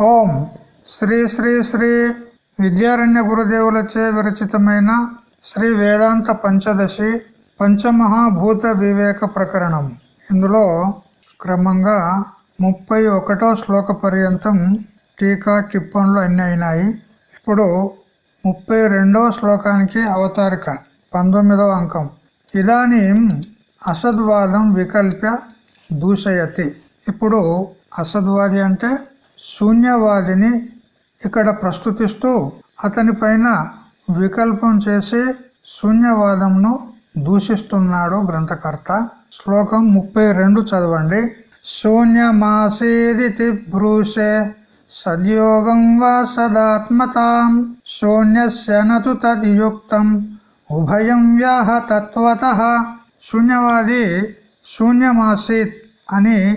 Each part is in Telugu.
ఓం శ్రీ శ్రీ శ్రీ విద్యారణ్య గురుదేవులచే విరచితమైన శ్రీ వేదాంత పంచదశి పంచమహాభూత వివేక ప్రకరణం. ఇందులో క్రమంగా ముప్పై ఒకటో శ్లోక పర్యంతం టీకా టిప్పన్లు అన్ని అయినాయి. ఇప్పుడు ముప్పై రెండవ శ్లోకానికి అవతారిక పంతొమ్మిదవ అంకం. ఇదానీ అసద్వాదం వికల్ప్య దూషయతి. ఇప్పుడు అసద్వాది అంటే శూన్యవాదిని ఇక్కడ ప్రస్తుతిస్తూ అతని పైన వికల్పం చేసి శూన్యవాదంను దూషిస్తున్నాడు గ్రంథకర్త. శ్లోకం ముప్పై రెండు చదవండి. శూన్యమాసేది బ్రూషే సద్యోగం వా సదాత్మతాం శూన్యస్య నతు తద్యుక్తం ఉభయం వ్యాహ తత్వత. శూన్యవాది శూన్యమాసీత్ అని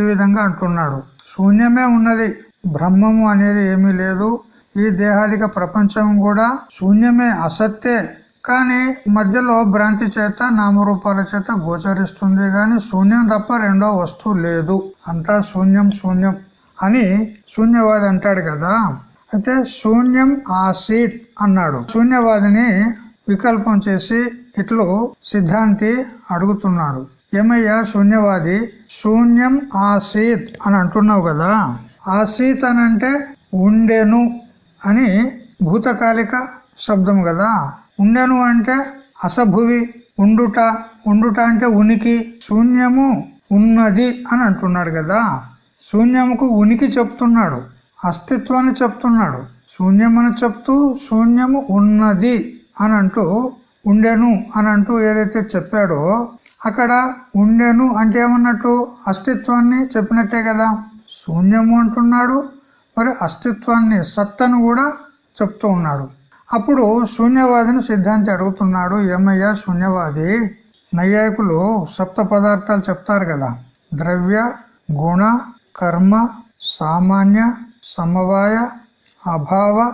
ఈ విధంగా అంటున్నాడు. శూన్యమే ఉన్నది. బ్రహ్మము అనేది ఏమీ లేదు. ఈ దేహాదిక ప్రపంచం కూడా శూన్యమే అసత్తే. కానీ మధ్యలో భ్రాంతి చేత నామరూపాల చేత గోచరిస్తుంది. గాని శూన్యం తప్ప రెండో వస్తువు లేదు. అంతా శూన్యం శూన్యం అని శూన్యవాది అంటాడు కదా. అయితే శూన్యం ఆసీత్ అన్నాడు. శూన్యవాదిని వికల్పం చేసి ఇట్లు సిద్ధాంతి అడుగుతున్నాడు. ఏమయ్యా? శూన్యవాది. శూన్యం ఆసీత్ అని అంటున్నావు కదా. ఆసీత్ అని అంటే ఉండెను అని భూతకాలిక శబ్దం కదా. ఉండెను అంటే అసభువి ఉండుట. ఉండుట అంటే ఉనికి. శూన్యము ఉన్నది అని అంటున్నాడు కదా. శూన్యముకు ఉనికి చెప్తున్నాడు. అస్తిత్వాన్ని చెప్తున్నాడు. శూన్యం అని చెప్తూ శూన్యము ఉన్నది అని అంటూ ఉండెను అని అంటూ ఏదైతే చెప్పాడో అక్కడ ఉండెను అంటే ఏమన్నట్టు అస్తిత్వాన్ని చెప్పినట్టే కదా. శూన్యము అంటున్నాడు మరి అస్తిత్వాన్ని సత్తను కూడా చెప్తూ ఉన్నాడు. అప్పుడు శూన్యవాదిని సిద్ధాంతి అడుగుతున్నాడు ఏమయ్యా శూన్యవాది? నైయాయికులు సప్త పదార్థాలు చెప్తారు కదా. ద్రవ్య గుణ కర్మ సామాన్య సమవాయ అభావ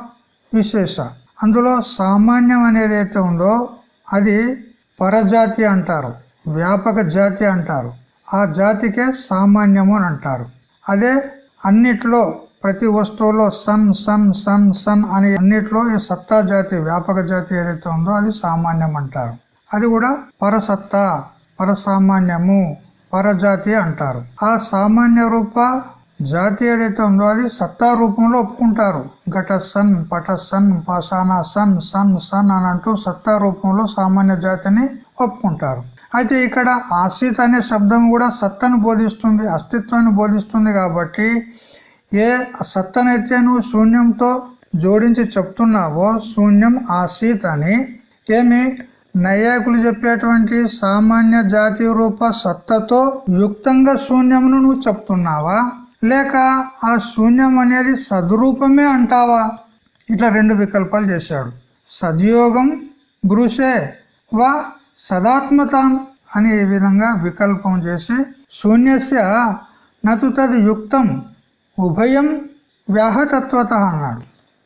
విశేష. అందులో సామాన్యం అనేది అయితే ఉందో అది పరజాతి అంటారు. వ్యాపక జాతి అంటారు. ఆ జాతికే సామాన్యము అని అంటారు. అదే అన్నిట్లో ప్రతి వస్తువులో సన్ సన్ సన్ సన్ అని అన్నిట్లో ఈ సత్తా జాతి వ్యాపక జాతి ఏదైతే ఉందో అది సామాన్యం అంటారు. అది కూడా పరసత్తా పరసామాన్యము పరజాతి అంటారు. ఆ సామాన్య రూప జాతి ఏదైతే ఉందో అది సత్తా రూపంలో ఒప్పుకుంటారు. ఘట సన్ పట సన్ పాసాన సన్ సన్ సన్ అని అంటూ సత్తా రూపంలో సామాన్య జాతిని ఒప్పుకుంటారు. అయితే ఇక్కడ ఆసీత్ అనే శబ్దం కూడా సత్తను బోధిస్తుంది అస్తిత్వాన్ని బోధిస్తుంది కాబట్టి ఏ సత్తనైతే నువ్వు శూన్యంతో జోడించి చెప్తున్నావో శూన్యం ఆసీత్ అని. ఏమి? నైయాకులు చెప్పేటువంటి సామాన్య జాతి రూప సత్తతో యుక్తంగా శూన్యమును నువ్వు చెప్తున్నావా? లేక ఆ శూన్యం అనేది సద్రూపమే అంటావా? ఇట్లా రెండు వికల్పాలు చేశాడు. సద్యోగం బ్రూషే వా సదాత్మతాం అని విధంగా వికల్పం చేసి శూన్యస్య నతు తది యుక్తం ఉభయం వ్యాహతత్వత అన్నాడు.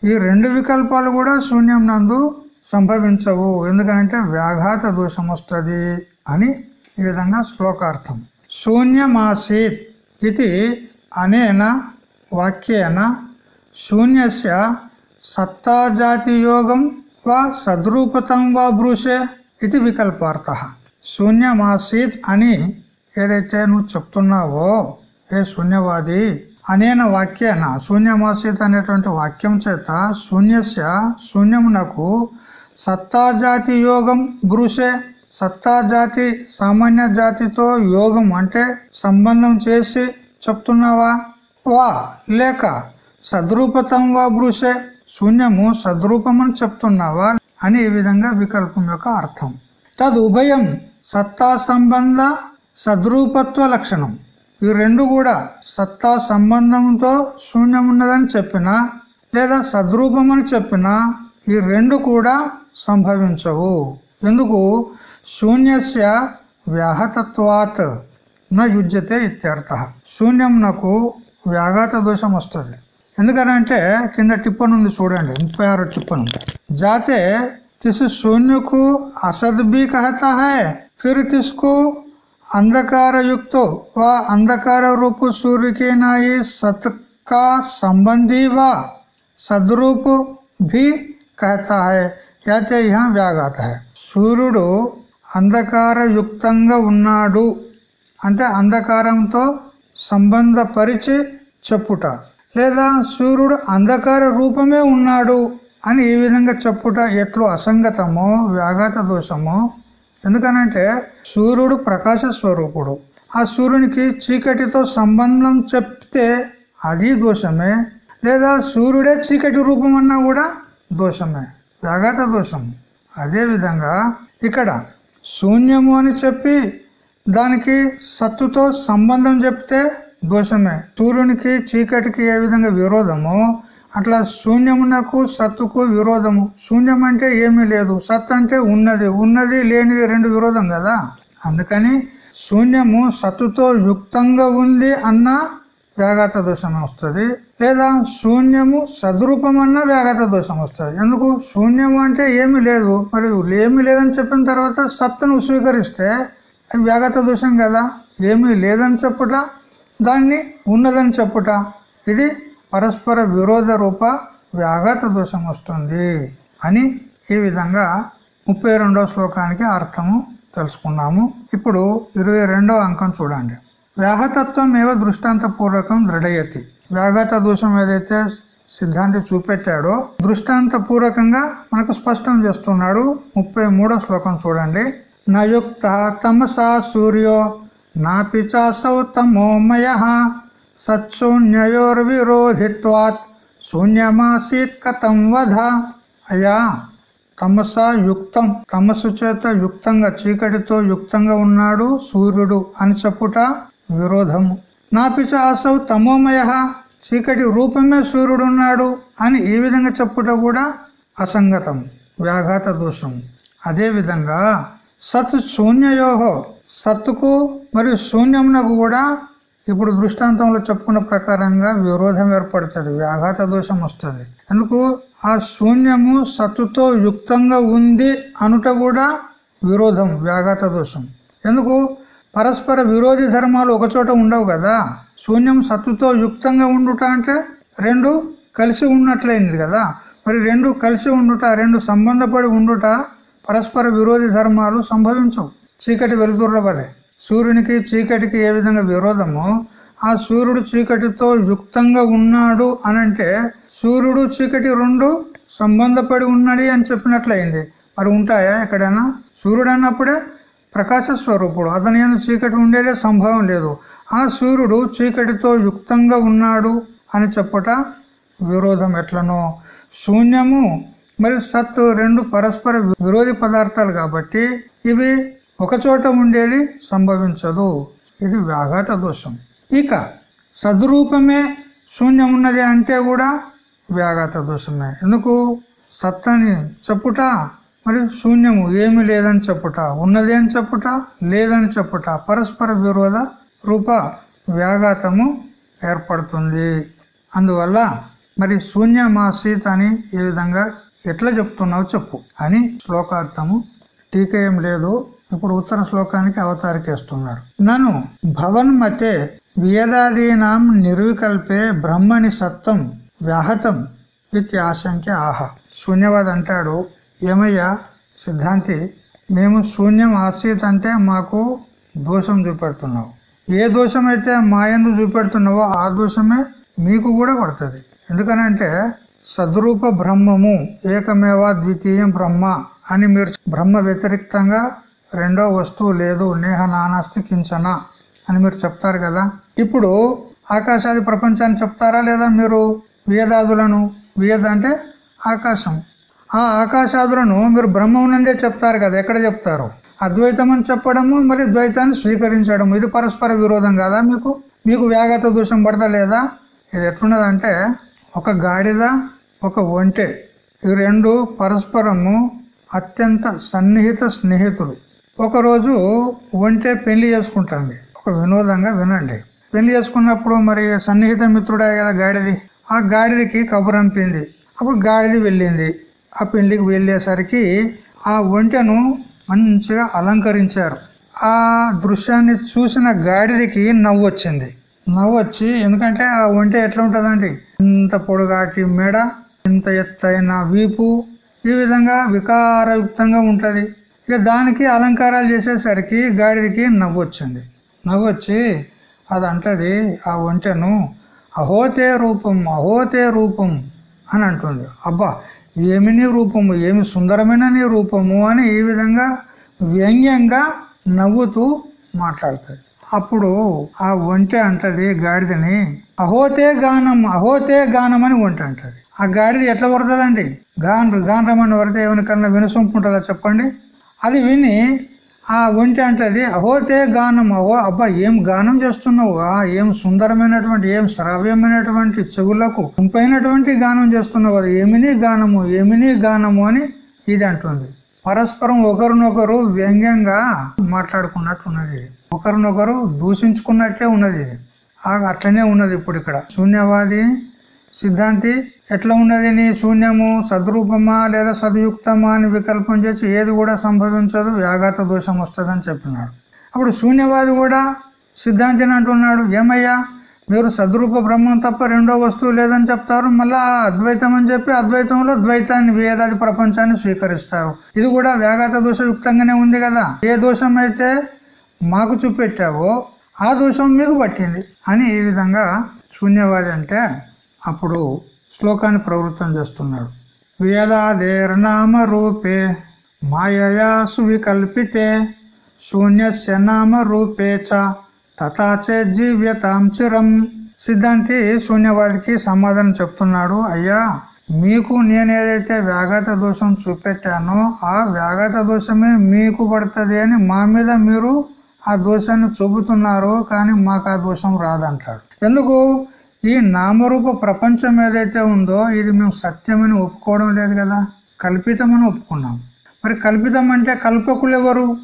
ఈ రెండు వికల్పాలు కూడా శూన్యం నందు సంభవించవు. ఎందుకంటే వ్యాఘాత దోషం వస్తుంది అని ఈ విధంగా శ్లోకార్థం. శూన్యమాసీత్ ఇది అనేన వాక్యేన శూన్యస్య సత్తాజాతియోగం వా సద్రూపతం వా బ్రూషే ఇది వికల్పార్థ. శూన్యమాసీత్ అని ఏదైతే నువ్వు చెప్తున్నావో ఏ శూన్యవాది అనేన వాక్యాన శూన్యమాసీత్ అనేటువంటి వాక్యం చేత శూన్యస్య శూన్యమునకు సత్తాజాతి యోగం బ్రూషే సత్తాజాతి సామాన్య జాతితో యోగం అంటే సంబంధం చేసి చెప్తున్నావా? వా లేక సద్రూపతం వా బ్రూసే శూన్యము సద్రూపమని చెప్తున్నావా? అని ఈ విధంగా వికల్పం యొక్క అర్థం. తదుభయం సత్తా సంబంధ సద్రూపత్వ లక్షణం. ఈ రెండు కూడా సత్తా సంబంధంతో శూన్యం ఉన్నదని చెప్పినా లేదా సద్రూపం అని చెప్పినా ఈ రెండు కూడా సంభవించవు. ఎందుకు? శూన్యస్య వ్యాహతత్వాత్ న యుజ్యతే ఇత్యర్థ. శూన్యంనకు వ్యాఘాత దోషం వస్తుంది ఎందుకనంటే కింద టిప్పన్ ఉంది చూడండి ముప్పై ఆరు టిప్పన్ जाते तिस शून्य को असद भी कहता है फिर तिसको अंधकार युक्त व अंधकार रूप सूर्य के नाई सत का संबंधी व सदरूप भी कहता है అయితే यहाँ వ్యాఘాత है సూర్యుడు అంధకారయుక్తంగా ఉన్నాడు అంటే అంధకారంతో సంబంధపరిచి చెప్పుట లేదా సూర్యుడు అంధకార రూపమే ఉన్నాడు అని ఈ విధంగా చెప్పుట ఎట్లు అసంగతమో వ్యాఘాత దోషమో? ఎందుకనంటే సూర్యుడు ప్రకాశ స్వరూపుడు. ఆ సూర్యునికి చీకటితో సంబంధం చెప్తే అది దోషమే లేదా సూర్యుడే చీకటి రూపం అన్నా కూడా దోషమే వ్యాఘాత దోషం అదే విధంగా ఇక్కడ శూన్యము అని చెప్పి దానికి సత్తుతో సంబంధం చెప్తే దోషమే. సూర్యునికి చీకటికి ఏ విధంగా విరోధమో అట్లా శూన్యమునకు సత్తుకు విరోధము. శూన్యం అంటే ఏమీ లేదు. సత్ అంటే ఉన్నది. ఉన్నది లేనిది రెండు విరోధం కదా? అందుకని శూన్యము సత్తుతో యుక్తంగా ఉంది అన్న వ్యాఘాత దోషం వస్తుంది. లేదా శూన్యము సద్రూపం అన్న వ్యాఘాత దోషం వస్తుంది. ఎందుకు? శూన్యము అంటే ఏమి లేదు. మరి ఏమి లేదని చెప్పిన తర్వాత సత్తును స్వీకరిస్తే అది వ్యాఘాత దోషం కదా? ఏమీ లేదని చెప్పుట దాన్ని ఉన్నదని చెప్పుట. ఇది పరస్పర విరోధ రూప వ్యాఘాత దోషం వస్తుంది అని ఈ విధంగా ముప్పై శ్లోకానికి అర్థము తెలుసుకున్నాము. ఇప్పుడు ఇరవై అంకం చూడండి. వ్యాహతత్వం ఏవ దృష్టాంతపూర్వకం దృఢయతి. వ్యాఘాత దోషం ఏదైతే సిద్ధాంతి చూపెట్టాడో దృష్టాంత పూర్వకంగా మనకు స్పష్టం చేస్తున్నాడు ముప్పై శ్లోకం చూడండి. నయుక్త తమసా సూర్యో నాపి చాసౌ తమోమయ సత్శూన్యయోర్విరోధిత్వాత్ శూన్యమాసీత్ కథం వధ అయ్యా తమస యుక్తం తమసు చేత యుక్తంగా చీకటితో యుక్తంగా ఉన్నాడు సూర్యుడు అని చెప్పుట విరోధము. నాపిచ అసౌ తమోమయ చీకటి రూపమే సూర్యుడు ఉన్నాడు అని ఈ విధంగా చెప్పుట కూడా అసంగతం వ్యాఘాత దోషం. అదేవిధంగా సత్ శూన్యయోహో సత్తుకు మరియు శూన్యమునకు కూడా ఇప్పుడు దృష్టాంతంలో చెప్పుకున్న ప్రకారంగా విరోధం ఏర్పడుతుంది వ్యాఘాత దోషం వస్తుంది. ఎందుకు? ఆ శూన్యము సత్తుతో యుక్తంగా ఉంది అనుట కూడా విరోధం వ్యాఘాత దోషం. ఎందుకు? పరస్పర విరోధి ధర్మాలు ఒకచోట ఉండవు కదా. శూన్యం సత్తుతో యుక్తంగా ఉండుట అంటే రెండు కలిసి ఉన్నట్లయింది కదా. మరి రెండు కలిసి ఉండుట రెండు సంబంధపడి ఉండుట పరస్పర విరోధి ధర్మాలు సంభవించవు. చీకటి వెలుతురుల వలె. సూర్యునికి చీకటికి ఏ విధంగా విరోధమో ఆ సూర్యుడు చీకటితో యుక్తంగా ఉన్నాడు అనంటే సూర్యుడు చీకటి రెండు సంబంధపడి ఉన్నది అని చెప్పినట్లయింది. మరి ఉంటాయా ఎక్కడైనా? సూర్యుడు అన్నప్పుడే ప్రకాశ స్వరూపుడు. అతని ఎందుకు చీకటి ఉండేదే సంభవం లేదు. ఆ సూర్యుడు చీకటితో యుక్తంగా ఉన్నాడు అని చెప్పట విరోధం ఎట్లనో. శూన్యము మరియు సత్తు రెండు పరస్పర విరోధి పదార్థాలు కాబట్టి ఇవి ఒకచోట ఉండేది సంభవించదు. ఇది వ్యాఘాత దోషం. ఇక సద్రూపమే శూన్యం ఉన్నది అంటే కూడా వ్యాఘాత దోషమే. ఎందుకు? సత్తని చెప్పుట మరి శూన్యము ఏమి లేదని చెప్పుట ఉన్నది అని చెప్పుట లేదని చెప్పుట పరస్పర విరోధ రూప వ్యాఘాతము ఏర్పడుతుంది. అందువల్ల మరి శూన్యమాసీత్ అని ఈ విధంగా ఎట్లా చెప్తున్నావు చెప్పు. అని శ్లోకార్థము టీకా ఏం లేదు ఇప్పుడు ఉత్తర శ్లోకానికి అవతారికేస్తున్నాడు. నన్ను భవన్మతే వేదాదీనాం నిర్వికల్పే బ్రహ్మని సత్వం వ్యాహతం ఇది ఆశంక్య ఆహ. శూన్యవాద్ అంటాడు ఏమయ్యా సిద్ధాంతి మేము శూన్యం ఆసీత్ అంటే మాకు దోషం చూపెడుతున్నావు. ఏ దోషమైతే మాయందు మా చూపెడుతున్నావో ఆ దోషమే మీకు కూడా పడుతుంది. ఎందుకనంటే సద్రూప బ్రహ్మము ఏకమేవా ద్వితీయం బ్రహ్మ అని మీరు బ్రహ్మ వ్యతిరిక్తంగా రెండో వస్తువు లేదు నేహ నానాస్తి కించన అని మీరు చెప్తారు కదా. ఇప్పుడు ఆకాశాది ప్రపంచాన్ని చెప్తారా లేదా మీరు? వేదాదులను. వేద అంటే ఆకాశం. ఆ ఆకాశాదులను మీరు బ్రహ్మమునందే చెప్తారు కదా ఎక్కడ చెప్తారు? అద్వైతం అని చెప్పడము మరి ద్వైతాన్ని స్వీకరించడం ఇది పరస్పర విరోధం కదా మీకు? మీకు వ్యాగత దోషం పడతలేదా? ఇది ఎట్లున్నదంటే ఒక గాడిద ఒక ఒంటె. ఈ రెండు పరస్పరము అత్యంత సన్నిహిత స్నేహితులు. ఒకరోజు ఒంటె పెళ్ళి చేసుకుంటుంది. ఒక వినోదంగా వినండి. పెళ్ళి చేసుకున్నప్పుడు మరి సన్నిహిత మిత్రుడే కదా గాడిది? ఆ గాడిదికి కబురంపింది. అప్పుడు గాడిది వెళ్ళింది. ఆ పెళ్ళికి వెళ్ళేసరికి ఆ ఒంటెను మంచిగా అలంకరించారు. ఆ దృశ్యాన్ని చూసిన గాడిదకి నవ్వు వచ్చింది నవ్వు వచ్చి ఎందుకంటే ఆ ఒంటె ఎట్లా ఉంటుందండి? ఇంత పొడుగాటి మెడ ఇంత ఎత్తైన వీపు ఈ విధంగా వికారయుక్తంగా ఉంటుంది. ఇక దానికి అలంకారాలు చేసేసరికి గాడిదకి నవ్వొచ్చింది. నవ్వొచ్చి అది అంటది ఆ ఒంటెను అహోతే రూపం అహోతే రూపం అని అంటుంది. అబ్బా ఏమి నీ రూపము? ఏమి సుందరమైన నీ రూపము? అని ఈ విధంగా వ్యంగ్యంగా నవ్వుతూ మాట్లాడుతుంది. అప్పుడు ఆ ఒంటె అంటది గాడిదని అహోతే గానం అహోతే గానం అని ఒంటె అంటది ఆ గాడిద ఎట్లా వరదదండి? గాన్రు గాన్రమని వరద ఎవరికన్నా వినసొంపు ఉంటుందా చెప్పండి? అది విని ఆ ఒంటి అంటది అహోతే గానం అహో అబ్బా ఏం గానం చేస్తున్నావు? ఆ ఏం సుందరమైనటువంటి ఏం శ్రావ్యమైనటువంటి చెవులకు ఇంపైనటువంటి గానం చేస్తున్నావు అది ఏమిని గానము ఏమిని గానము అని ఇది అంటుంది. పరస్పరం ఒకరినొకరు వ్యంగ్యంగా మాట్లాడుకున్నట్టు ఉన్నది ఒకరినొకరు దూషించుకున్నట్టే ఉన్నది. ఇది అట్లనే ఉన్నది ఇప్పుడు ఇక్కడ. శూన్యవాది సిద్ధాంతి ఎట్లా ఉన్నది నీ శూన్యము? సద్రూపమా లేదా సద్యుక్తమా అని వికల్పం చేసి ఏది కూడా సంభవించదు వ్యాఘాత దోషం వస్తుందని చెప్పినాడు. అప్పుడు శూన్యవాది కూడా సిద్ధాంతిని అంటున్నాడు ఏమయ్యా మీరు సద్రూప బ్రహ్మం తప్ప రెండో వస్తువు లేదని చెప్తారు మళ్ళా అద్వైతం అని చెప్పి అద్వైతంలో ద్వైతాన్ని వేదాది ప్రపంచాన్ని స్వీకరిస్తారు. ఇది కూడా వ్యాఘాత దోషయుక్తంగానే ఉంది కదా. ఏ దోషం అయితే మాకు చూపెట్టావో ఆ దోషం మీకు పట్టింది. అని ఈ విధంగా శూన్యవాది అంటే అప్పుడు శ్లోకాన్ని ప్రవృత్తం చేస్తున్నాడు. వేదాదేర్నామ రూపే మాయయా సువికల్పితే శూన్యస్య నామ రూపే చ తథాచే జీవ్యతాం చిరం. సిద్ధాంతి శూన్యవాదికి సమాధానం చెప్తున్నాడు. అయ్యా మీకు నేను ఏదైతే వ్యాఘాత దోషం చూపెట్టానో ఆ వ్యాఘాత దోషమే మీకు పడుతుంది అని మా మీద మీరు ఆ దోషాన్ని చూపుతున్నారు కానీ మాకు ఆ దోషం రాదంటాడు. ఎందుకు? ఈ నామరూప ప్రపంచం ఏదైతే ఉందో ఇది మేము సత్యమని ఒప్పుకోవడం లేదు కదా? కల్పితమని ఒప్పుకున్నాం. మరి కల్పితం అంటే కల్పకులు ఎవరు?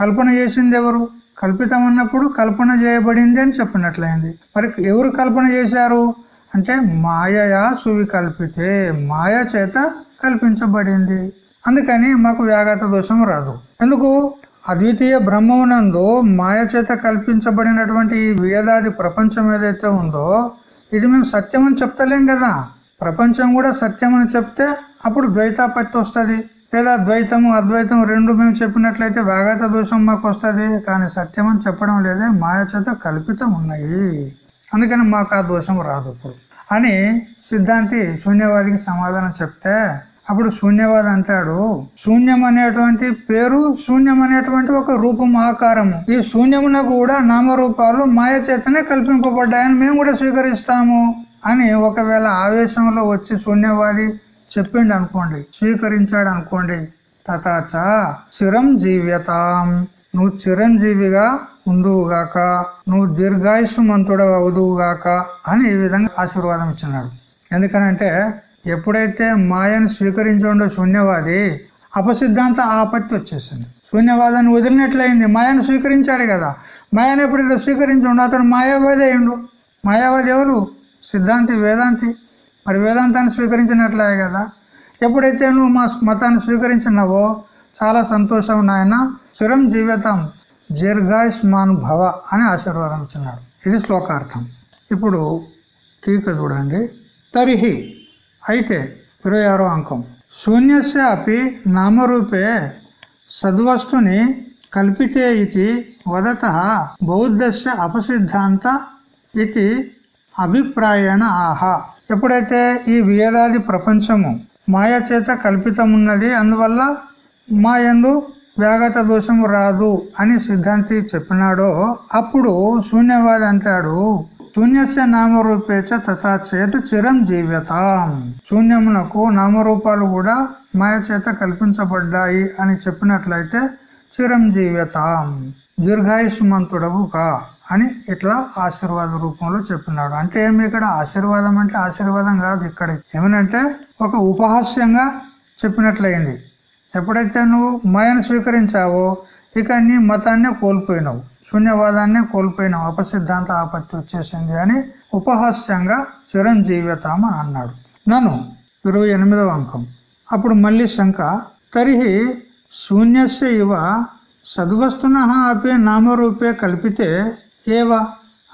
కల్పన చేసింది ఎవరు? కల్పితం అన్నప్పుడు కల్పన చేయబడింది అని చెప్పినట్లయింది. మరి ఎవరు కల్పన చేశారు? అంటే మాయయా సువికల్పితే మాయ చేత కల్పించబడింది. అందుకని మాకు వ్యాఘాత దోషం రాదు. ఎందుకు? అద్వితీయ బ్రహ్మమునందు మాయ చేత కల్పించబడినటువంటి ఈ వేదాది ప్రపంచం ఏదైతే ఉందో ఇది మేము సత్యం అని చెప్తలేం కదా. ప్రపంచం కూడా సత్యం అని చెప్తే అప్పుడు ద్వైతాపత్తి వస్తుంది. లేదా ద్వైతము అద్వైతం రెండు మేము చెప్పినట్లయితే వ్యాఘాత దోషం మాకు వస్తుంది. కానీ సత్యం అని చెప్పడం లేదే మాయ చేత కల్పితం ఉన్నాయి. అందుకని మాకు ఆ దోషం రాదు ఇప్పుడు. అని సిద్ధాంతి శూన్యవాదికి సమాధానం చెప్తే అప్పుడు శూన్యవాద అంటాడు. శూన్యం అనేటువంటి పేరు శూన్యం అనేటువంటి ఒక రూపం ఆకారము. ఈ శూన్యమున కూడా నామరూపాలు మాయ చేతనే కల్పింపబడ్డాయని మేము కూడా స్వీకరిస్తాము అని ఒకవేళ ఆవేశంలో వచ్చి శూన్యవాది చెప్పిండు అనుకోండి స్వీకరించాడు అనుకోండి తథాచ చిరంజీవ్యతాం నువ్వు చిరంజీవిగా ఉందువుగాక నువ్వు దీర్ఘాయుష్మంతుడు అవుదువుగాక అని ఈ విధంగా ఆశీర్వాదం ఇచ్చినాడు. ఎందుకనంటే ఎప్పుడైతే మాయను స్వీకరించండో శూన్యవాది అపసిద్ధాంత ఆపత్తి వచ్చేసింది. శూన్యవాదాన్ని వదిలినట్లయింది. మాయను స్వీకరించాడు కదా. మాయను ఎప్పుడైతే స్వీకరించండు అతడు మాయావాది అయ్యిండు. మాయావాది ఎవరు? సిద్ధాంతి వేదాంతి. మరి వేదాంతాన్ని స్వీకరించినట్లే కదా. ఎప్పుడైతే నువ్వు మా మతాన్ని స్వీకరించినావో చాలా సంతోషం నాయన. చిరం జీవితం దీర్ఘాయుష్మాన్ భవ అని ఆశీర్వాదం ఇచ్చినాడు. ఇది శ్లోకార్థం. ఇప్పుడు టీక చూడండి. తరిహి. అయితే ఇరవై ఆరో అంకం. శూన్యస్య అపి నామరూపే సద్వస్తుని కల్పితే ఇది వదత బౌద్ధస్య అపసిద్ధాంత ఇది అభిప్రాయణ ఆహా. ఎప్పుడైతే ఈ వేదాది ప్రపంచము మాయ చేత కల్పితమున్నది అందువల్ల మాయందు వ్యాగత దోషం రాదు అని సిద్ధాంతి చెప్పినాడో అప్పుడు శూన్యవాది అంటాడు. శూన్యస్య నామరూపేచ తథా చేత చిరం జీవ్యతాం. శూన్యమునకు నామరూపాలు కూడా మాయ చేత కల్పించబడ్డాయి అని చెప్పినట్లయితే చిరంజీవ్యతాం దీర్ఘాయుష్మంతుడవు కా అని ఇట్లా ఆశీర్వాద రూపంలో చెప్పినాడు. అంటే ఏమి ఇక్కడ? ఆశీర్వాదం అంటే ఆశీర్వాదం కాదు ఇక్కడ. ఏమనంటే ఒక ఉపహాస్యంగా చెప్పినట్లయింది. ఎప్పుడైతే నువ్వు మాయను స్వీకరించావో ఇక నీ మతాన్నే కోల్పోయినావు. శూన్యవాదాన్నే కోల్పోయిన అపసిద్ధాంత ఆపత్తి వచ్చేసింది అని ఉపహాస్యంగా చిరంజీవ్యతాం అని అన్నాడు. నన్ను ఇరవై ఎనిమిదవ అంకం. అప్పుడు మళ్ళీ శంక తరిహి శూన్యస్య ఇవ సద్వస్తున అపి నామరూపే కల్పితే ఏవ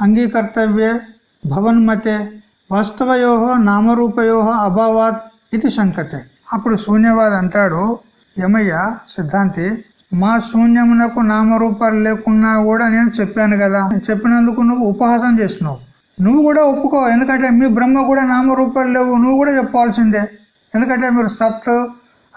అంగీకర్తవ్యే భవన్మతే వాస్తవయో నామరూపయో అభావాత్ ఇది శంకతే. అప్పుడు శూన్యవాద్ అంటాడు యమయ్య సిద్ధాంతి మా శూన్యమునకు నామరూపాలు లేకున్నా కూడా నేను చెప్పాను కదా. చెప్పినందుకు నువ్వు ఉపహాసం చేసినావు. నువ్వు కూడా ఒప్పుకో. ఎందుకంటే మీ బ్రహ్మ కూడా నామరూపాలు లేవు. నువ్వు కూడా చెప్పాల్సిందే. ఎందుకంటే మీరు సత్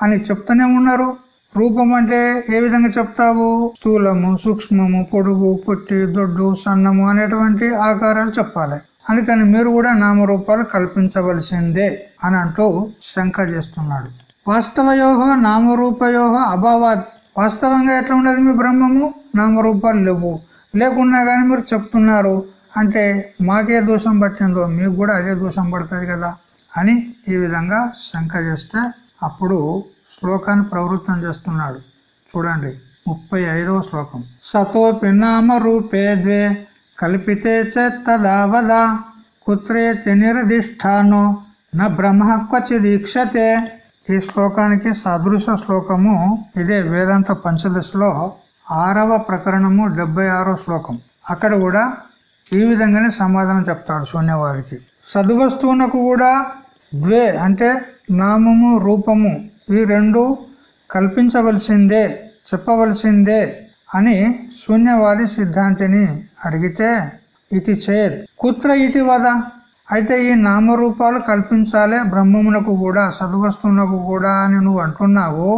అని చెప్తూనే ఉన్నారు. రూపం అంటే ఏ విధంగా చెప్తావు? స్థూలము సూక్ష్మము పొడుగు పొట్టి దొడ్డు సన్నము అనేటువంటి ఆకారాలు చెప్పాలి. అందుకని మీరు కూడా నామరూపాలు కల్పించవలసిందే అని అంటూ శంక చేస్తున్నాడు. వాస్తవయోహ నామరూపయోహ అభావాత్ వాస్తవంగా ఎట్లా ఉండదు మీ బ్రహ్మము? నామరూపాలు లేవు. లేకున్నా కానీ మీరు చెప్తున్నారు. అంటే మాకే దోషం పట్టిందో మీకు కూడా అదే దోషం పడుతుంది కదా అని ఈ విధంగా శంక చేస్తే అప్పుడు శ్లోకాన్ని ప్రవృత్తం చేస్తున్నాడు. చూడండి ముప్పై ఐదవ శ్లోకం. సతోపి నామ రూపే ద్వే కల్పితే చదావద కుత్రే నిరధిష్టానో న బ్రహ్మ క్వచిదీక్షతే. ఈ శ్లోకానికి సదృశ శ్లోకము. ఇదే వేదాంత పంచదశలో ఆరవ ప్రకరణము డెబ్బై ఆరో శ్లోకం. అక్కడ కూడా ఈ విధంగానే సమాధానం చెప్తాడు శూన్యవాదికి. సద్వస్తువునకు కూడా ద్వే అంటే నామము రూపము ఈ రెండు కల్పించవలసిందే చెప్పవలసిందే అని శూన్యవాది సిద్ధాంతిని అడిగితే ఇది చేద్. కుత్ర ఇది వద? అయితే ఈ నామరూపాలు కల్పించాలే బ్రహ్మమునకు కూడా సద్వస్తువునకు కూడా అని నువ్వు అంటున్నావు?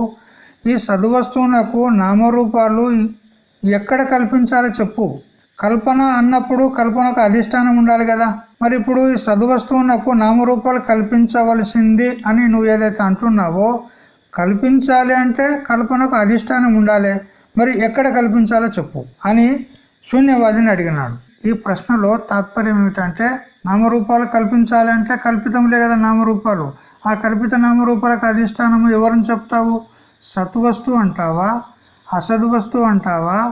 ఈ సద్వస్తువునకు నామరూపాలు ఎక్కడ కల్పించాలో చెప్పు. కల్పన అన్నప్పుడు కల్పనకు అధిష్టానం ఉండాలి కదా. మరి ఇప్పుడు ఈ సద్వస్తువునకు నామరూపాలు కల్పించవలసింది అని నువ్వు ఏదైతే అంటున్నావో కల్పించాలి అంటే కల్పనకు అధిష్టానం ఉండాలి. మరి ఎక్కడ కల్పించాలో చెప్పు అని శూన్యవాదిని అడిగినాడు. ఈ ప్రశ్నలో తాత్పర్యం ఏమిటంటే నామరూపాలు కల్పించాలంటే అంటే కల్పితంలే కదా నామరూపాలు. ఆ కల్పిత నామరూపాలకు అధిష్టానము ఎవరిని చెప్తావు? సత్వస్తు అంటావా? అసద్వస్తు అంటావా?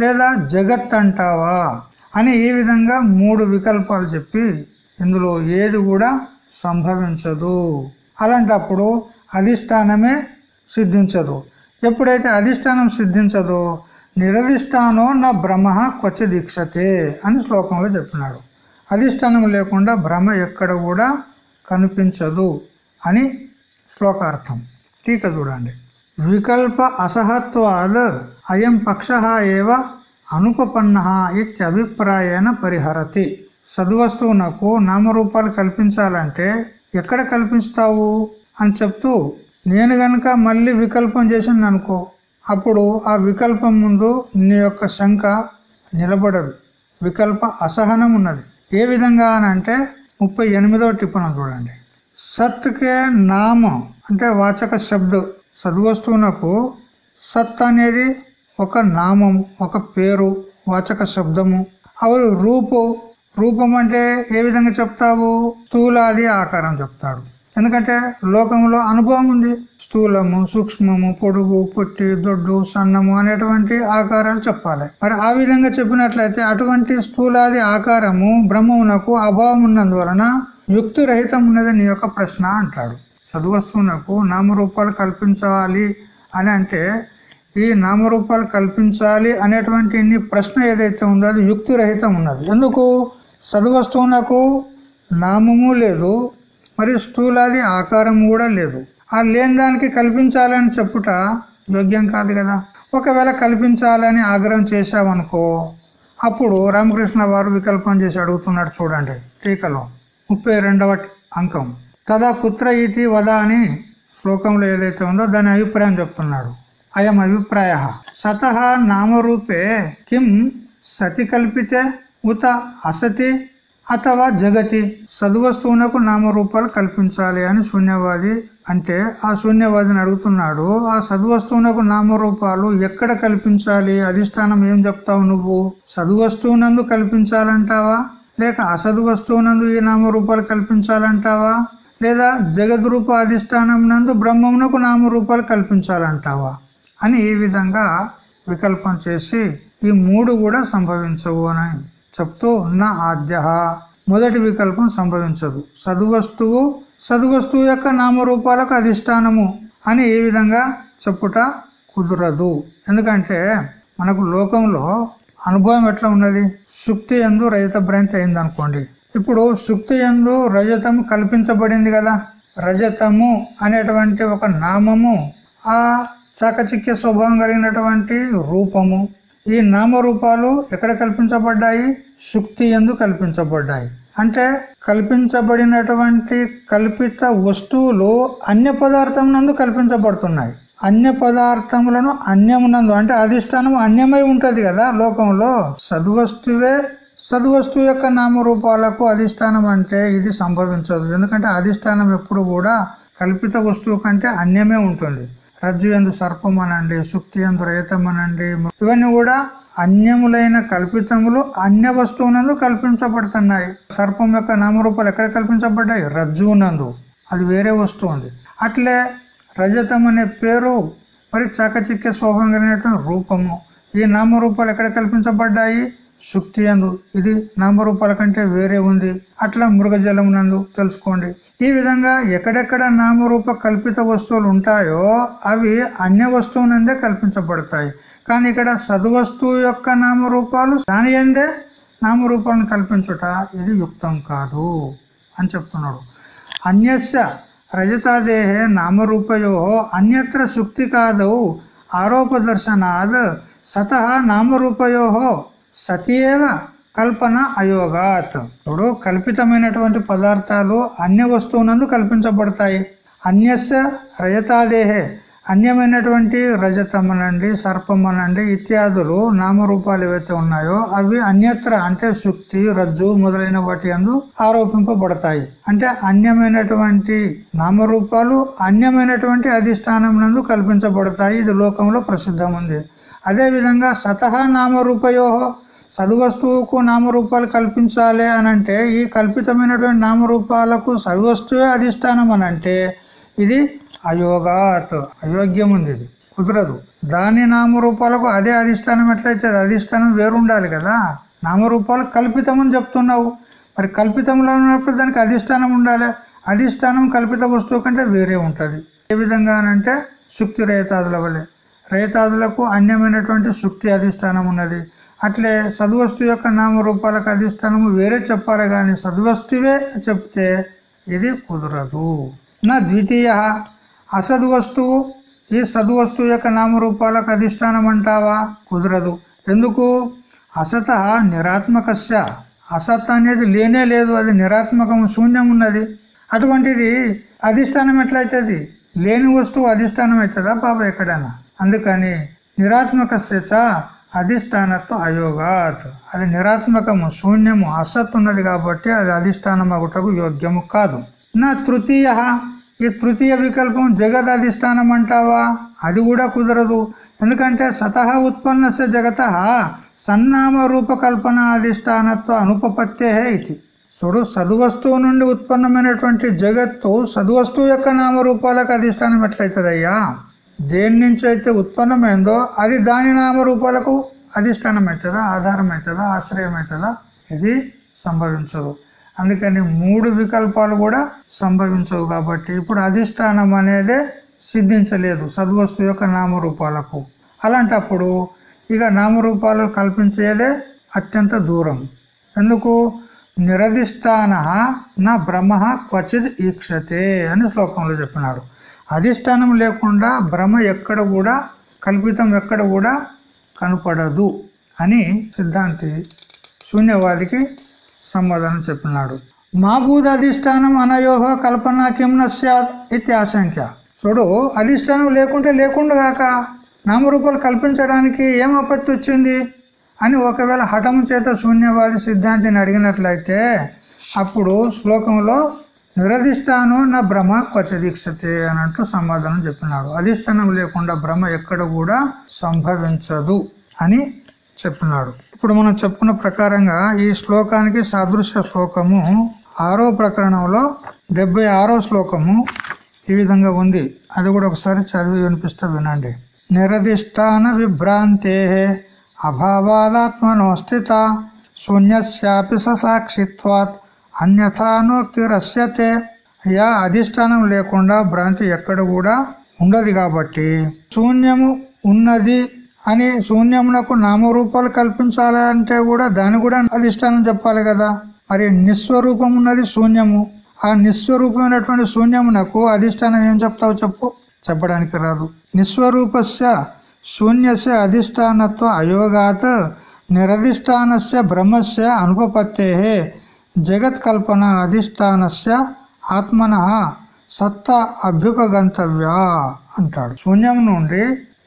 లేదా జగత్ అంటావా? అని ఈ విధంగా మూడు వికల్పాలు చెప్పి ఇందులో ఏది కూడా సంభవించదు. అలాంటప్పుడు అధిష్టానమే సిద్ధించదు. ఎప్పుడైతే అధిష్టానం సిద్ధించదో నిరధిష్టానో నా బ్రహ్మ క్వచ దీక్షతే అని శ్లోకంలో చెప్పినాడు. అధిష్టానం లేకుండా భ్రమ ఎక్కడ కూడా కనిపించదు అని శ్లోకార్థం. టీక చూడండి. వికల్ప అసహత్వాలు అయం పక్ష ఏవ అనుపపన్న ఇత్యభిప్రాయన పరిహరతి. సద్వస్తువునకు నామరూపాలు కల్పించాలంటే ఎక్కడ కల్పిస్తావు? అని చెప్తూ నేను గనక మళ్ళీ వికల్పం చేసింది అనుకో అప్పుడు ఆ వికల్పం ముందు నీ యొక్క శంక నిలబడదు. వికల్ప అసహనం ఉన్నది ఏ విధంగా అని అంటే ముప్పై ఎనిమిదవ టిప్పణం చూడండి. సత్కే నామం అంటే వాచక శబ్దం సద్వస్తువునకు సత్ అనేది ఒక నామం ఒక పేరు వాచక శబ్దము. అవి రూపు. రూపం అంటే ఏ విధంగా చెప్తావు? స్థూలాది ఆకారం చెప్తాడు. ఎందుకంటే లోకంలో అనుభవం ఉంది. స్థూలము సూక్ష్మము పొడుగు పొట్టి దొడ్డు సన్నము అనేటువంటి ఆకారాలు చెప్పాలి. మరి ఆ విధంగా చెప్పినట్లయితే అటువంటి స్థూలాది ఆకారము బ్రహ్మమునకు అభావం ఉన్నందువలన యుక్తిరహితం ఉన్నది నీ యొక్క ప్రశ్న అంటాడు. సద్వస్తువునకు నామరూపాలు కల్పించాలి అని అంటే ఈ నామరూపాలు కల్పించాలి అనేటువంటి నీ ప్రశ్న ఏదైతే ఉందో అది యుక్తి రహితం ఉన్నది. ఎందుకు? సద్వస్తువునకు నామము లేదు. మరి స్థూలాది ఆకారం కూడా లేదు. ఆ లేని దానికి కల్పించాలని చెప్పుట యోగ్యం కాదు కదా? ఒకవేళ కల్పించాలని ఆగ్రహం చేశామనుకో అప్పుడు రామకృష్ణ వారు వికల్పం చేసి అడుగుతున్నాడు చూడండి. టీకలో ముప్పై రెండవ అంకం. తదా కుత్ర ఇతి వద అని శ్లోకంలో ఏదైతే ఉందో దాని అభిప్రాయం చెప్తున్నాడు. అయం అభిప్రాయ. సత నామరూపే కిం సతి కల్పితే ఉత అసతి అథవా జగతి సద్వస్తువునకు నామరూపాలు కల్పించాలి అని శూన్యవాది అంటే ఆ శూన్యవాదిని అడుగుతున్నాడు ఆ సద్వస్తువునకు నామరూపాలు ఎక్కడ కల్పించాలి? అధిష్టానం ఏం చెప్తావు నువ్వు? సద్వస్తువునందు కల్పించాలంటావా? లేక అసద్వస్తువునందు ఈ నామరూపాలు కల్పించాలంటావా? లేదా జగద్రూప అధిష్టానం నందు బ్రహ్మమునకు నామరూపాలు కల్పించాలంటావా? అని ఈ విధంగా వికల్పం చేసి ఈ మూడు కూడా సంభవించవు అని చెప్తూ నా ఆద్య మొదటి వికల్పం సంభవించదు. సద్వస్తువు సద్వస్తువు యొక్క నామరూపాలకు అధిష్టానము అని ఏ విధంగా చెప్పుట కుదరదు. ఎందుకంటే మనకు లోకంలో అనుభవం ఎట్లా ఉన్నది? శుక్తి ఎందు రజత భ్రాంతి అయింది అనుకోండి ఇప్పుడు శుక్తి ఎందు రజతము కల్పించబడింది కదా. రజతము అనేటువంటి ఒక నామము ఆ చాకచిక్య స్వభావం కలిగినటువంటి రూపము. ఈ నామరూపాలు ఎక్కడ కల్పించబడ్డాయి? శుక్తి ఎందు కల్పించబడ్డాయి. అంటే కల్పించబడినటువంటి కల్పిత వస్తువులు అన్య పదార్థం నందు కల్పించబడుతున్నాయి. అన్య పదార్థములను అన్యమునందు అంటే అధిష్టానం అన్యమై ఉంటది కదా లోకంలో. సద్వస్తువే సద్వస్తువు యొక్క నామరూపాలకు అధిష్టానం అంటే ఇది సంభవించదు. ఎందుకంటే అధిష్టానం ఎప్పుడు కూడా కల్పిత వస్తువు కంటే అన్యమే ఉంటుంది. రజ్జు ఎందు సర్పం అనండి సుక్తి ఎందు రహితం అనండి ఇవన్నీ కూడా అన్యములైన కల్పితములు అన్య వస్తువునందు కల్పించబడుతున్నాయి. సర్పం యొక్క నామరూపాలు ఎక్కడ కల్పించబడ్డాయి? రజ్జువునందు. అది వేరే వస్తువు ఉంది అట్లే రజతం అనే పేరు మరి చాకచిక్య స్వభావం కలిగినటువంటి రూపము. ఈ నామరూపాలు ఎక్కడ కల్పించబడ్డాయి? శుక్తి అందు ఇది నామరూపాల కంటే వేరే ఉంది. అట్లా మృగజలం నందు తెలుసుకోండి. ఈ విధంగా ఎక్కడెక్కడ నామరూప కల్పిత వస్తువులు ఉంటాయో అవి అన్య వస్తువునందే కల్పించబడతాయి. కానీ ఇక్కడ సద్వస్తువు యొక్క నామరూపాలు దాని ఎందే నామరూపాలను కల్పించుట ఇది యుక్తం కాదు అని చెప్తున్నాడు. అన్యస్య రజతాదేహే నామరూపయో అన్యత్ర శుక్తి కాదు ఆరోపదర్శనాద్ సత నామరూపయో సతీవ కల్పన అయోగాత్. ఇప్పుడు కల్పితమైనటువంటి పదార్థాలు అన్య వస్తువునందు కల్పించబడతాయి. అన్యస్య రజతాదేహే అన్యమైనటువంటి రజతమనండి సర్పమనండి ఇత్యాదులు నామరూపాలు ఏవైతే ఉన్నాయో అవి అన్యత్ర అంటే శుక్తి రజ్జు మొదలైన వాటి అందు ఆరోపింపబడతాయి. అంటే అన్యమైనటువంటి నామరూపాలు అన్యమైనటువంటి అధిష్టానం నందు కల్పించబడతాయి. ఇది లోకంలో ప్రసిద్ధం ఉంది అదేవిధంగా సతహ నామరూపయో. సద్వస్తువుకు నామరూపాలు కల్పించాలి అని అంటే ఈ కల్పితమైనటువంటి నామరూపాలకు సద్వస్తువే అధిష్టానం అని అంటే ఇది అయోగాత్ అయోగ్యం ఉంది ఇది. కుదరదు. దాని నామరూపాలకు అదే అధిష్టానం ఎట్లయితే అధిష్టానం వేరుండాలి కదా. నామరూపాలు కల్పితమని చెప్తున్నావు. మరి కల్పితంలో ఉన్నప్పుడు దానికి అధిష్టానం ఉండాలి. అధిష్టానం కల్పిత వస్తువు కంటే వేరే ఉంటుంది. ఏ విధంగా అనంటే శుక్తి రేతాదుల వలె. రేతాదులకు అన్యమైనటువంటి శుక్తి అధిష్టానం ఉన్నది. అట్లే సద్వస్తు యొక్క నామరూపాలకు అధిష్టానము వేరే చెప్పాలి కానీ సద్వస్తువే చెప్తే ఇది కుదరదు. నా ద్వితీయ అసద్వస్తువు ఈ సద్వస్తువు యొక్క నామరూపాలకు అధిష్టానం అంటావా కుదరదు. ఎందుకు? అసత నిరాత్మకస్య. అసత్ అనేది లేనే లేదు అది నిరాత్మకం శూన్యం ఉన్నది అటువంటిది అధిష్టానం ఎట్లయితుంది? లేని వస్తువు అధిష్టానం అవుతుందా బాబా ఎక్కడైనా? అందుకని నిరాత్మకస్యచ అధిష్టానత్వ అయోగాత్. అది నిరాత్మకము శూన్యము అసత్ ఉన్నది కాబట్టి అది అధిష్టానమగుటకు యోగ్యము కాదు. నా తృతీయ ఈ తృతీయ వికల్పం జగత్ అధిష్టానం అంటావా అది కూడా కుదరదు. ఎందుకంటే సతహ ఉత్పన్న జగత సన్నామ రూపకల్పన అధిష్టానత్వ అనుపపత్తే ఇది. చూడు సద్వస్తువు నుండి ఉత్పన్నమైనటువంటి జగత్తు సద్వస్తువు యొక్క నామరూపాలకు అధిష్టానం ఎట్లయితుందయ్యా దేని నుంచి అయితే ఉత్పన్నమైందో అది దాని నామరూపాలకు అధిష్టానం అవుతుందా ఆధారం అవుతుందా ఆశ్రయం అవుతుందా ఇది సంభవించదు. అందుకని మూడు వికల్పాలు కూడా సంభవించవు కాబట్టి ఇప్పుడు అధిష్టానం అనేది సిద్ధించలేదు సద్వస్తు యొక్క నామరూపాలకు. అలాంటప్పుడు ఇక నామరూపాలు కల్పించేదే అత్యంత దూరం. ఎందుకు? నిరధిష్టాన నా బ్రహ్మ క్వచిద్ ఈక్షతే అని శ్లోకంలో చెప్పినాడు. అధిష్టానం లేకుండా భ్రమ ఎక్కడ కూడా కల్పితం ఎక్కడ కూడా కనపడదు అని సిద్ధాంతి శూన్యవాదికి సమాధానం చెప్పినాడు. మాబూద్ అధిష్టానం అనయోహ కల్పన కిమ్న సత్ ఇది ఆశంక్య చూడు అధిష్టానం లేకుంటే లేకుండా కాక నామరూపాలు కల్పించడానికి ఏం ఆపత్తి వచ్చింది? అని ఒకవేళ హఠం చేత శూన్యవాది సిద్ధాంతిని అడిగినట్లయితే అప్పుడు శ్లోకంలో నిరధిష్టానం నా భ్రమ క్వచదీక్షతే అని అంటూ సమాధానం చెప్పినాడు. అధిష్టానం లేకుండా భ్రమ ఎక్కడ కూడా సంభవించదు అని చెప్పినాడు. ఇప్పుడు మనం చెప్పుకున్న ప్రకారంగా ఈ శ్లోకానికి సాదృశ్య శ్లోకము ఆరో ప్రకరణంలో డెబ్బై ఆరో శ్లోకము ఈ విధంగా ఉంది. అది కూడా ఒకసారి చదివి వినిపిస్తే వినండి. నిరధిష్టాన విభ్రాంతే అభావాదాత్మనోస్థిత శూన్యశాపి సాక్షిత్వాత్ అన్యథానోక్తిరస్యతే యా అధిష్టానం లేకుండా భ్రాంతి ఎక్కడ కూడా ఉండదు కాబట్టి. శూన్యము ఉన్నది అని శూన్యమునకు నామరూపాలు కల్పించాలంటే కూడా దాని కూడా అధిష్టానం చెప్పాలి కదా. మరి నిస్వరూపం ఉన్నది శూన్యము. ఆ నిస్వరూపమైనటువంటి శూన్యమునకు అధిష్టానం ఏం చెప్తావు చెప్పు. చెప్పడానికి రాదు. నిస్వరూపస్య శూన్యస్య అధిష్టానత్వ అయోగాత్ నిరధిష్టానస్య బ్రహ్మస్య అనుపపత్తే జగత్ కల్పన అధిష్టానస్య ఆత్మన సత్తా అభ్యుపగంతవ్యా అంటాడు. శూన్యం నుండి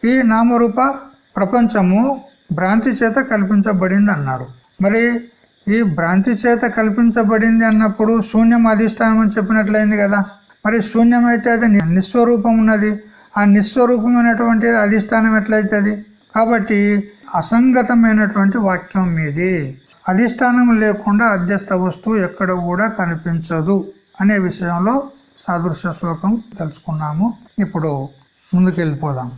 ఈ నామరూప ప్రపంచము భ్రాంతి చేత కల్పించబడింది అన్నాడు. మరి ఈ భ్రాంతి చేత కల్పించబడింది అన్నప్పుడు శూన్యం అధిష్టానం అని చెప్పినట్లయింది కదా. మరి శూన్యం అయితే అది నిస్వరూపం ఉన్నది. ఆ నిస్వరూపమైనటువంటి అధిష్టానం ఎట్లయితుంది? కాబట్టి అసంగతమైనటువంటి వాక్యం మీది. అధిష్టానం లేకుండా అధ్యస్థ వస్తువు ఎక్కడ కూడా కనిపించదు అనే విషయంలో సాదృశ్య శ్లోకం తెలుసుకున్నాము. ఇప్పుడు ముందుకెళ్ళిపోదాం.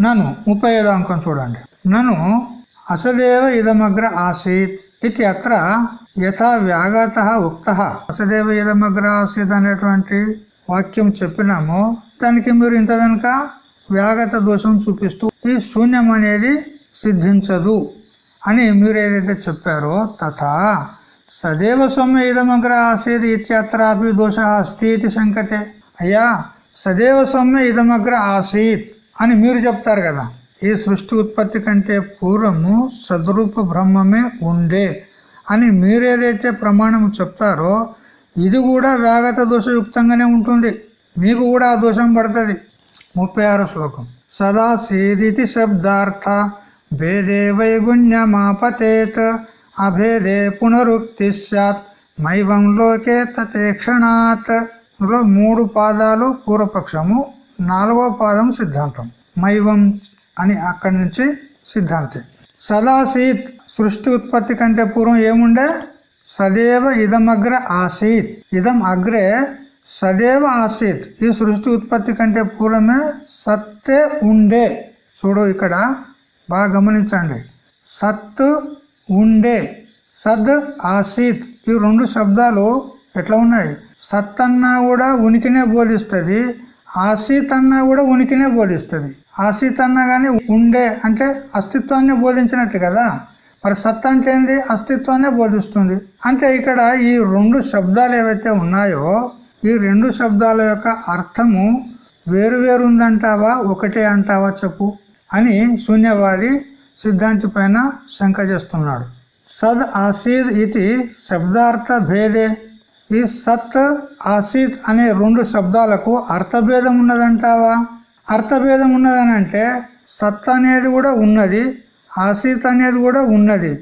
నన్ను ముప్పై ఐదో అంకం చూడండి. నన్ను అసదేవ ఇదమగ్ర ఆసీత్ ఇది అత్ర యథా వ్యాగత ఉక్త. అసదేవ ఇదమగ్ర ఆసీత్ అనేటువంటి వాక్యం చెప్పినామో. దానికి మీరు ఇంత కనుక వ్యాగత దోషం చూపిస్తూ ఈ శూన్యం అనేది సిద్ధించదు. అని మీరు ఏదైతే చెప్పారో తథా సదేవ సౌమ్య ఇదమగ్ర ఆసేది ఇత్యాత్రాపి దోష అస్తి ఇది శంకతే. అయ్యా సదేవ సౌమ్య ఇదమగ్ర ఆసీత్ అని మీరు చెప్తారు కదా. ఈ సృష్టి ఉత్పత్తి కంటే పూర్వము సద్రూప బ్రహ్మమే ఉండే అని మీరేదైతే ప్రమాణం చెప్తారో ఇది కూడా వ్యాగత దోషయుక్తంగానే ఉంటుంది. మీకు కూడా ఆ దోషం పడుతుంది. ముప్పై శ్లోకం. సదా సేదితి శబ్దార్థ భేదే వైగుణ్యమాపతేత్ అభేదే పునరుక్తి సత్ మైవం లోకే తతేక్షణాత్ మూడు పాదాలు పూర్వపక్షము నాలుగో పాదం సిద్ధాంతం. మైవం అని అక్కడి నుంచి సిద్ధాంతి. సదాసీత్ సృష్టి ఉత్పత్తి కంటే పూర్వం ఏముండే? సదేవ ఇదమగ్ర ఆసీత్. ఇదం అగ్రే సదేవ ఆసీత్. ఈ సృష్టి ఉత్పత్తి కంటే పూర్వమే సత్తే ఉండే. చూడు ఇక్కడ బాగా గమనించండి. సత్ ఉండే సద్ ఆసీత్ ఈ రెండు శబ్దాలు ఎట్లా ఉన్నాయి? సత్ అన్నా కూడా ఉనికినే బోధిస్తుంది ఆసీత్ అన్నా కూడా ఉనికినే బోధిస్తుంది. ఆసీత్ అన్నా కానీ ఉండే అంటే అస్తిత్వాన్ని బోధించినట్టు కదా? మరి సత్ అంటే ఏంది? అస్తిత్వాన్నే బోధిస్తుంది. అంటే ఇక్కడ ఈ రెండు శబ్దాలు ఏవైతే ఉన్నాయో ఈ రెండు శబ్దాల యొక్క అర్థము వేరు వేరు ఉందంటావా? ఒకటే అంటావా? చెప్పు. అని శూన్యవాది సిద్ధాంతి పైన శంక చేస్తున్నాడు. సద్ ఆసీద్ ఇది శబ్దార్థ భేదే. ఈ సత్ ఆసీద్ అనే రెండు శబ్దాలకు అర్థభేదం ఉన్నదంటావా? అర్థభేదం ఉన్నదని అంటే సత్ అనేది కూడా ఉన్నది ఆసీత్ అనేది కూడా ఉన్నది.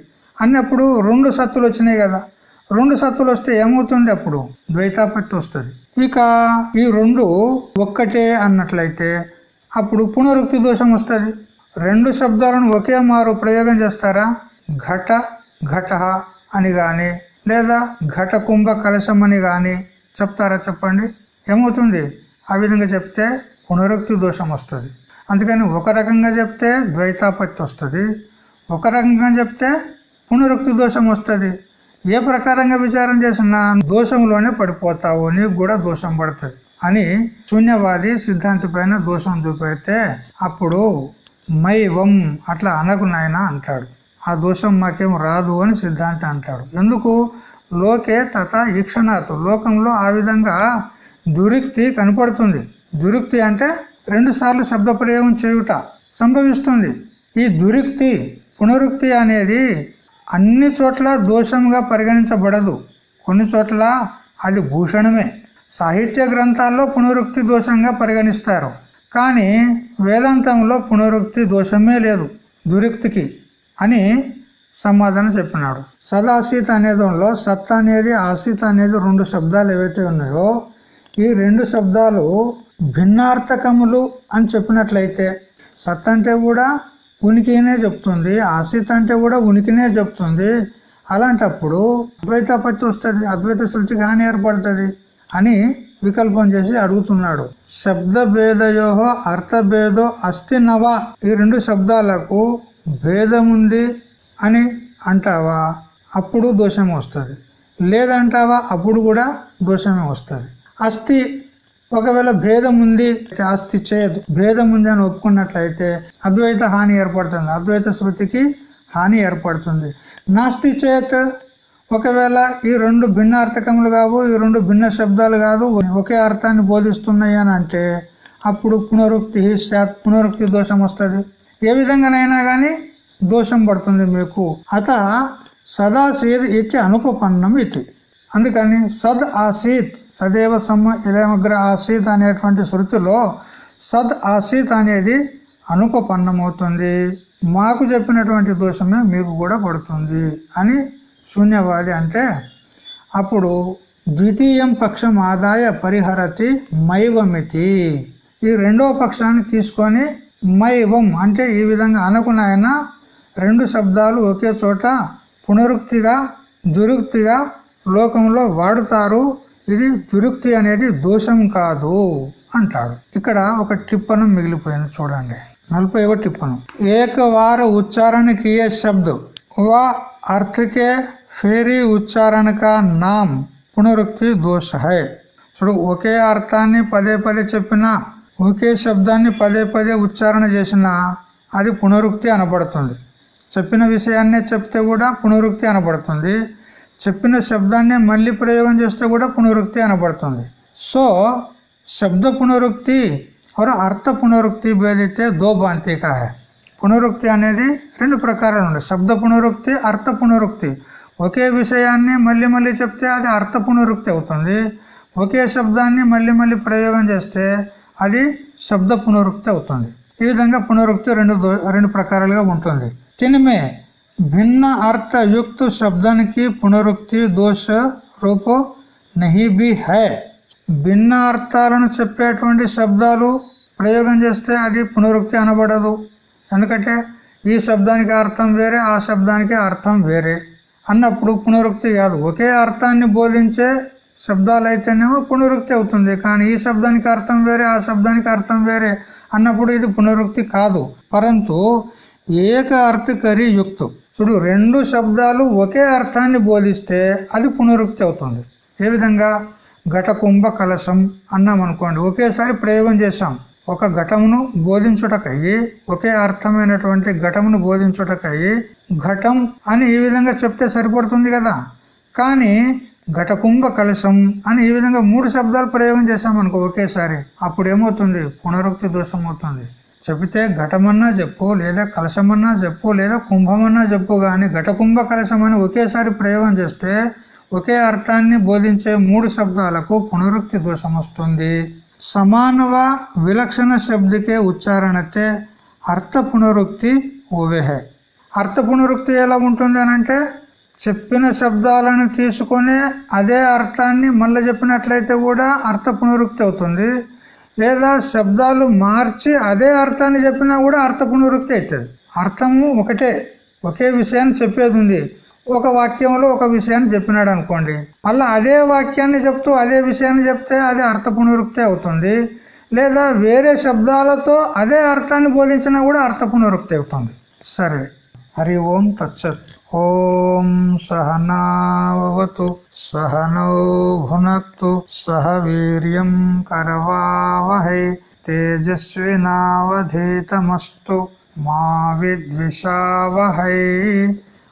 అన్నప్పుడు రెండు సత్తులు వచ్చినాయి కదా. రెండు సత్తులు వస్తే ఏమవుతుంది అప్పుడు? ద్వైతాపత్తి వస్తుంది. ఇక ఈ రెండు ఒక్కటే అన్నట్లయితే అప్పుడు పునరుక్తి దోషం వస్తుంది. రెండు శబ్దాలను ఒకే మారు ప్రయోగం చేస్తారా? ఘట ఘట అని గాని లేదా ఘట కుంభ కలశం అని గాని చెప్తారా చెప్పండి? ఏమవుతుంది? ఆ విధంగా చెప్తే పునరుక్తి దోషం వస్తుంది. అందుకని ఒక రకంగా చెప్తే ద్వైతాపత్తి వస్తుంది. ఒక రకంగా చెప్తే పునరుక్తి దోషం వస్తుంది. ఏ ప్రకారంగా విచారం చేసినా దోషంలోనే పడిపోతావు నీకు కూడా దోషం పడుతుంది. అని శూన్యవాది సిద్ధాంతి పైన దోషం చూపెడితే అప్పుడు మై వం అట్లా అనకు నాయన అంటాడు. ఆ దోషం మాకేం రాదు అని సిద్ధాంతి అంటాడు. ఎందుకు? లోకే తత ఈక్షణాత్. లోకంలో ఆ విధంగా దురిక్తి కనపడుతుంది. దురిక్తి అంటే రెండు సార్లు శబ్ద ప్రయోగం చేయుట సంభవిస్తుంది. ఈ దురిక్తి పునరుక్తి అనేది అన్ని చోట్ల దోషంగా పరిగణించబడదు. కొన్ని చోట్ల అది భూషణమే. సాహిత్య గ్రంథాల్లో పునరుక్తి దోషంగా పరిగణిస్తారు. కానీ వేదాంతంలో పునరుక్తి దోషమే లేదు దురుక్తికి అని సమాధానం చెప్పినాడు. సదాసీత అనేదంలో సత్ అనేది ఆసీత అనేది రెండు శబ్దాలు ఏవైతే ఉన్నాయో ఈ రెండు శబ్దాలు భిన్నార్థకములు అని చెప్పినట్లయితే సత్ అంటే కూడా ఉనికినే చెప్తుంది ఆసీత అంటే కూడా ఉనికినే చెప్తుంది. అలాంటప్పుడు అద్వైత పత్తి వస్తుంది అద్వైత శృతికి హాని ఏర్పడుతుంది. అని వికల్పం చేసి అడుగుతున్నాడు. శబ్ద భేదయో అర్థభేదో అస్థి నవ ఈ రెండు శబ్దాలకు భేదముంది అని అంటావా? అప్పుడు దోషం వస్తుంది. లేదంటావా? అప్పుడు కూడా దోషమే వస్తుంది. అస్థి ఒకవేళ భేదం ఉంది అస్థి చేయదు భేదం ఉంది అని ఒప్పుకున్నట్లయితే అద్వైత హాని ఏర్పడుతుంది. అద్వైత శృతికి హాని ఏర్పడుతుంది. నాస్తి చేత్ ఒకవేళ ఈ రెండు భిన్న అర్థకములు కావు ఈ రెండు భిన్న శబ్దాలు కాదు ఒకే అర్థాన్ని బోధిస్తున్నాయి అని అంటే అప్పుడు పునరుక్తి శాత్ పునరుక్తి దోషం వస్తుంది. ఏ విధంగానైనా కానీ దోషం పడుతుంది మీకు. అత సదాసీద్ ఇది అనుపపన్నం ఇది అందుకని సద్ ఆసీత్ సదేవ సమ్మ ఇదేమగ్ర ఆసీత్ అనేటువంటి శృతిలో సద్ ఆసీత్ అనేది అనుపపన్నమవుతుంది. మాకు చెప్పినటువంటి దోషమే మీకు కూడా పడుతుంది అని శూన్యవాది అంటే అప్పుడు ద్వితీయం పక్షం ఆదాయ పరిహరతి మైవమితి. ఈ రెండవ పక్షాన్ని తీసుకొని మైవం అంటే ఈ విధంగా అనుకున్న రెండు శబ్దాలు ఒకే చోట పునరుక్తిగా దురుక్తిగా లోకంలో వాడుతారు. ఇది దురుక్తి అనేది దోషం కాదు అంటాడు. ఇక్కడ ఒక టిప్పణం మిగిలిపోయింది చూడండి. నలభై ఒక టిప్పణం ఏకవార ఉచ్చారణ శబ్దం. వా అర్థకే ఫేరీ ఉచ్చారణ కా నామ్ పునరుక్తి దోష హై ఇప్పుడు ఒకే అర్థాన్ని పదే పదే చెప్పినా ఒకే శబ్దాన్ని పదే పదే ఉచ్చారణ చేసినా అది పునరుక్తి అనబడుతుంది. చెప్పిన విషయాన్నే చెప్తే కూడా పునరుక్తి అనబడుతుంది. చెప్పిన శబ్దాన్ని మళ్ళీ ప్రయోగం చేస్తే కూడా పునరుక్తి అనబడుతుంది. సో శబ్ద పునరుక్తి और అర్థ పునరుక్తి భేదితే దో బాంతికా పునరుక్తి అనేది రెండు ప్రకారాలు ఉన్నాయి శబ్ద పునరుక్తి అర్థ పునరుక్తి. ఒకే విషయాన్ని మళ్ళీ మళ్ళీ చెప్తే అది అర్థ పునరుక్తి అవుతుంది. ఒకే శబ్దాన్ని మళ్ళీ మళ్ళీ ప్రయోగం చేస్తే అది శబ్ద పునరుక్తి అవుతుంది. ఈ విధంగా పునరుక్తి రెండు రెండు ప్రకారాలుగా ఉంటుంది. తినమే భిన్న అర్థ యుక్త శబ్దానికి పునరుక్తి దోష రూపో నహి బి హై. భిన్న అర్థాలను చెప్పేటువంటి శబ్దాలు ప్రయోగం చేస్తే అది పునరుక్తి అనబడదు. ఎందుకంటే ఈ శబ్దానికి అర్థం వేరే ఆ శబ్దానికి అర్థం వేరే. అన్నప్పుడు పునరుక్తి కాదు. ఒకే అర్థాన్ని బోధించే శబ్దాలు అయితేనేమో పునరుక్తి అవుతుంది. కానీ ఈ శబ్దానికి అర్థం వేరే ఆ శబ్దానికి అర్థం వేరే అన్నప్పుడు ఇది పునరుక్తి కాదు. పరంతు ఏక అర్థకరి యుక్తు. చూడు రెండు శబ్దాలు ఒకే అర్థాన్ని బోధిస్తే అది పునరుక్తి అవుతుంది. ఏ విధంగా? ఘట కుంభ కలశం అన్నాం అనుకోండి ఒకేసారి ప్రయోగం చేశాం. ఒక ఘటమును బోధించుటకయ్యి ఒకే అర్థమైనటువంటి ఘటమును బోధించుటకయ్యి ఘటం అని ఈ విధంగా చెప్తే సరిపడుతుంది కదా. కానీ ఘటకుంభ కలశం అని ఈ విధంగా మూడు శబ్దాలు ప్రయోగం చేశామనుకో ఒకేసారి అప్పుడు ఏమవుతుంది పునరుక్తి దోషం అవుతుంది చెబితే ఘటమన్నా చెప్పు లేదా కలశమన్నా చెప్పు లేదా కుంభమన్నా చెప్పు కానీ ఘటకుంభ కలశం అని ఒకేసారి ప్రయోగం చేస్తే ఒకే అర్థాన్ని బోధించే మూడు శబ్దాలకు పునరుక్తి దోషం వస్తుంది సమానవ విలక్షణ శబ్దకే ఉచ్చారణతే అర్థ పునరుక్తి ఓవేహే అర్థ పునరుక్తి ఎలా ఉంటుంది అనంటే చెప్పిన శబ్దాలను తీసుకొని అదే అర్థాన్ని మళ్ళీ చెప్పినట్లయితే కూడా అర్థ పునరుక్తి అవుతుంది. లేదా శబ్దాలు మార్చి అదే అర్థాన్ని చెప్పినా కూడా అర్థ పునరుక్తి అవుతుంది. అర్థము ఒకటే ఒకే విషయాన్ని చెప్పేది ఉంది. ఒక వాక్యంలో ఒక విషయాన్ని చెప్పినాడు అనుకోండి. మళ్ళీ అదే వాక్యాన్ని చెప్తూ అదే విషయాన్ని చెప్తే అది అర్థ పునరుక్తి అవుతుంది. లేదా వేరే శబ్దాలతో అదే అర్థాన్ని బోధించినా కూడా అర్థ పునరుక్తి అవుతుంది. సరే. హరి ఓం తచ్చత్ ఓం సహనావతు. సహనౌ భునక్తు సహ వీర్యం కరవావహై. తేజస్వినావధీతమస్తు. మా విద్విషావహై.